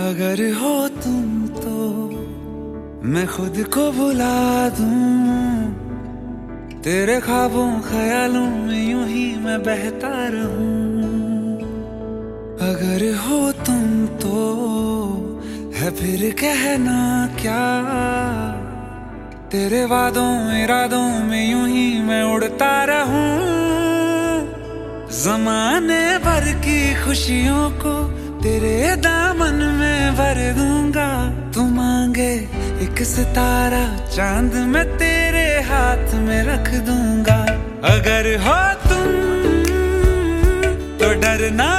अगर हो तुम तो मैं खुद को बुला दूँ। तेरे ख्वाबों, ख्यालों में यूँ ही मैं बहता रहूँ। अगर हो तुम तो है फिर कहना क्या? तेरे वादों, इरादों में यूँ ही मैं उड़ता रहूँ। जमाने भर की खुशियों को तेरे दामन में भर दूँगा। तू मांगे एक सितारा, चाँद में तेरे हाथ में रख दूँगा। अगर हो तुम तो डरना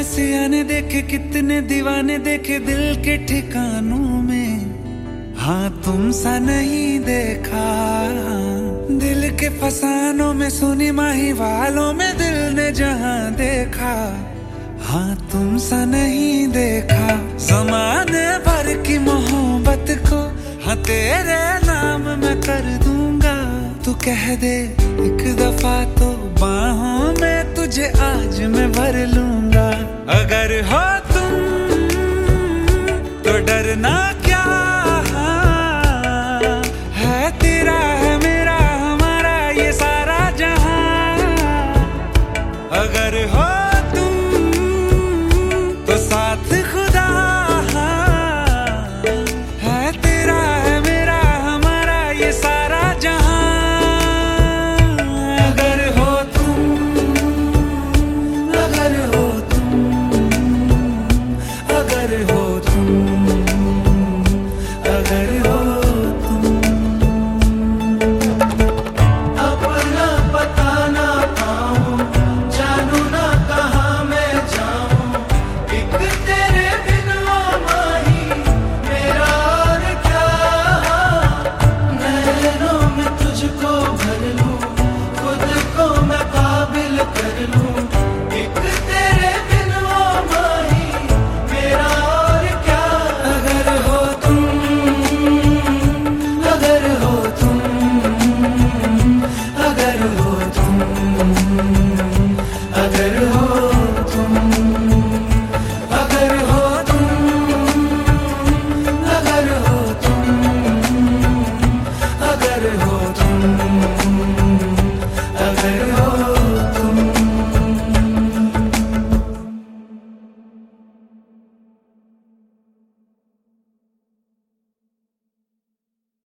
सियाने देखे, कितने दीवाने देखे दिल के ठिकानों में। हाँ तुम सा नहीं देखा। दिल के फसानों में, सुनी माही वालों में दिल ने जहाँ देखा। हाँ तुम सा नहीं देखा। जमाने भर की मोहब्बत को हाँ तेरे नाम मैं कर दूँगा। तू कह दे, एक दफ़ा तो बाहों में तुझे आज मैं भर लूँगा। अगर हो तुम तो डरना क्या? है तेरा, है मेरा, हमारा ये सारा जहाँ। अगर हो